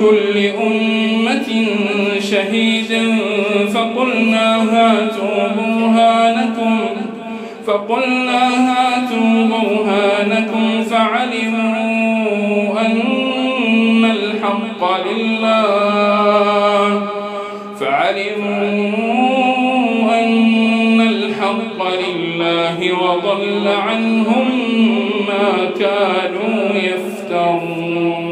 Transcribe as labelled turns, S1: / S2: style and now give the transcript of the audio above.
S1: كل أمة شهيدا فقلنا هاتوا برهانكم فقلنا هاتوا برهانكم فعلموا أن الحق لله فعلموا أن الحق لله وضل عنهم ما كانوا يفترون.